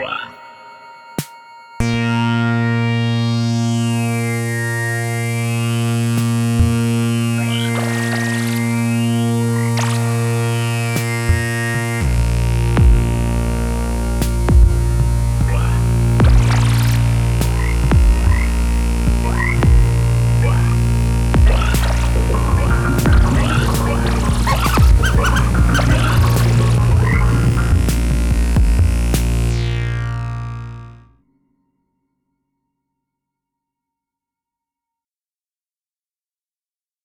Wow.